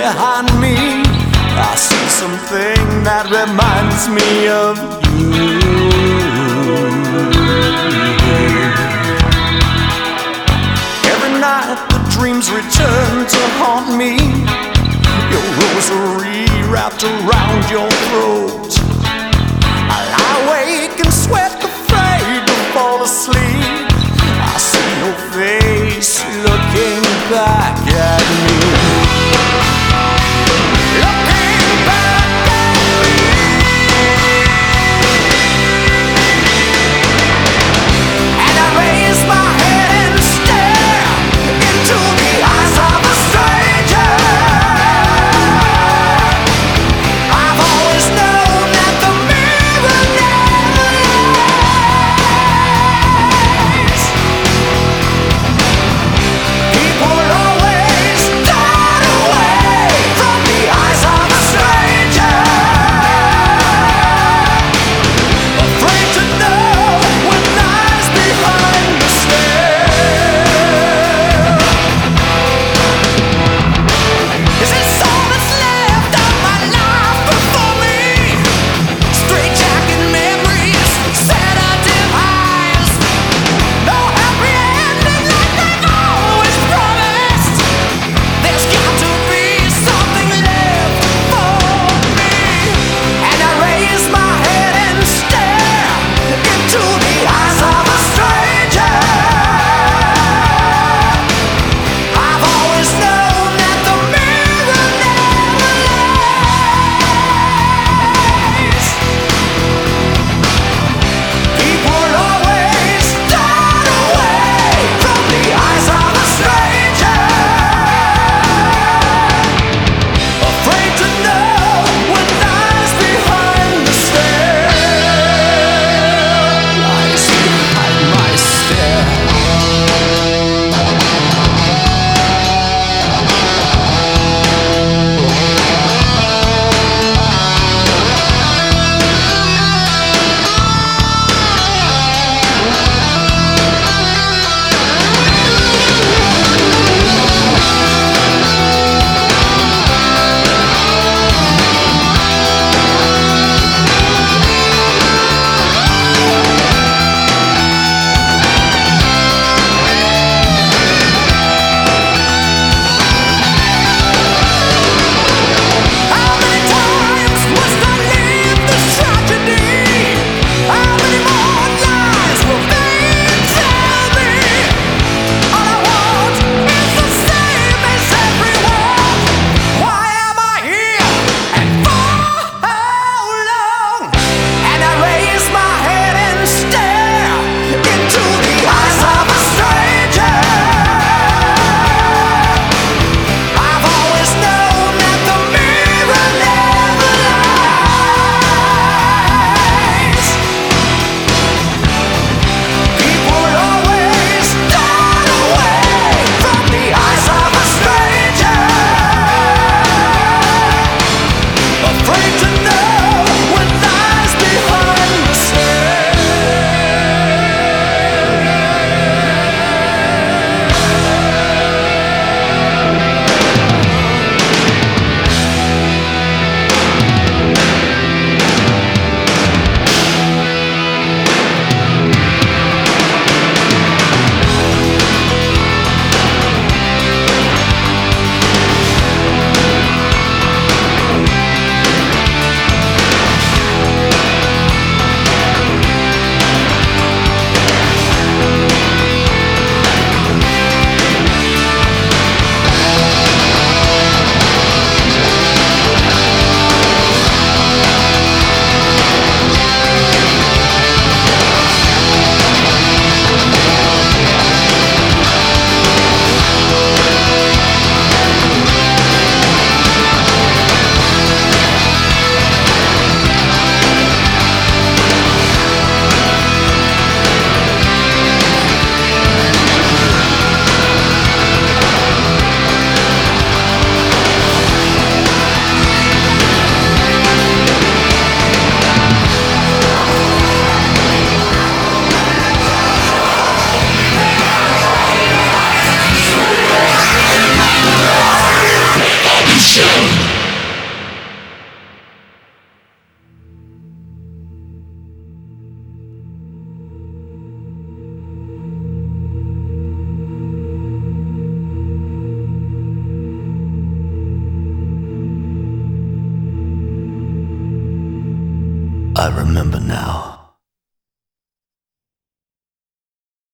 behind me, I see something that reminds me of you. Every night the dreams return to haunt me. Your rosary wrapped around your throat. I lie awake and sweat, afraid to fall asleep. I see your face looking back I remember now.